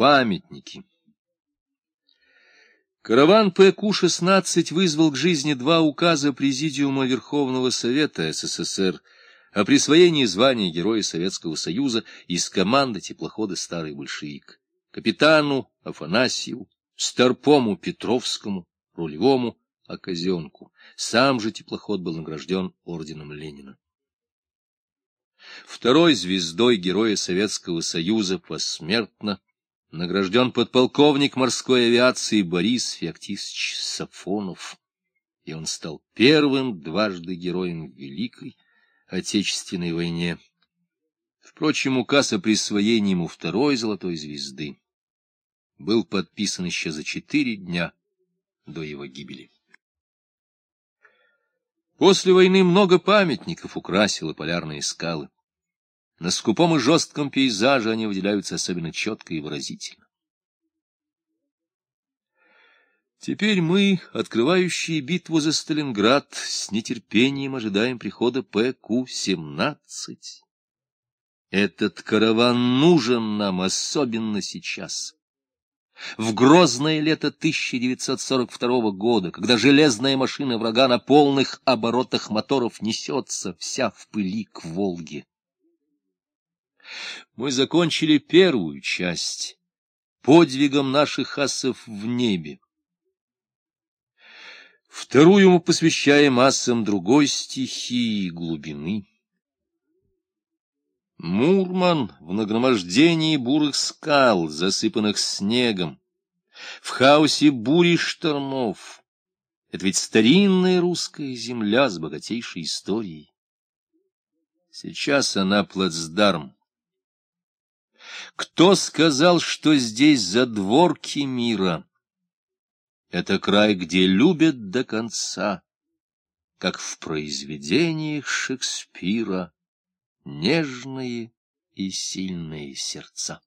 Памятники Караван ПК-16 вызвал к жизни два указа Президиума Верховного Совета СССР о присвоении звания Героя Советского Союза из команды теплохода «Старый большевик» капитану Афанасьеву, Старпому Петровскому, рулевому Оказенку. Сам же теплоход был награжден орденом Ленина. Второй звездой Героя Советского Союза посмертно награжден подполковник морской авиации Борис Феоктисович Сафонов, и он стал первым дважды героем Великой Отечественной войне. Впрочем, указ о присвоении ему второй золотой звезды был подписан еще за четыре дня до его гибели. После войны много памятников украсило полярные скалы. На скупом и жестком пейзаже они выделяются особенно четко и выразительно. Теперь мы, открывающие битву за Сталинград, с нетерпением ожидаем прихода ПК-17. Этот караван нужен нам особенно сейчас в грозное лето 1942 года, когда железная машина врага на полных оборотах моторов несется вся в пыли к Волге. Мы закончили первую часть подвигом наших асов в небе. Вторую мы посвящаем асам другой стихии глубины. Мурман в нагромождении бурых скал, засыпанных снегом, в хаосе бури штормов. Это ведь старинная русская земля с богатейшей историей. Сейчас она плацдарм. Кто сказал, что здесь задворки мира? Это край, где любят до конца, как в произведениях Шекспира нежные и сильные сердца.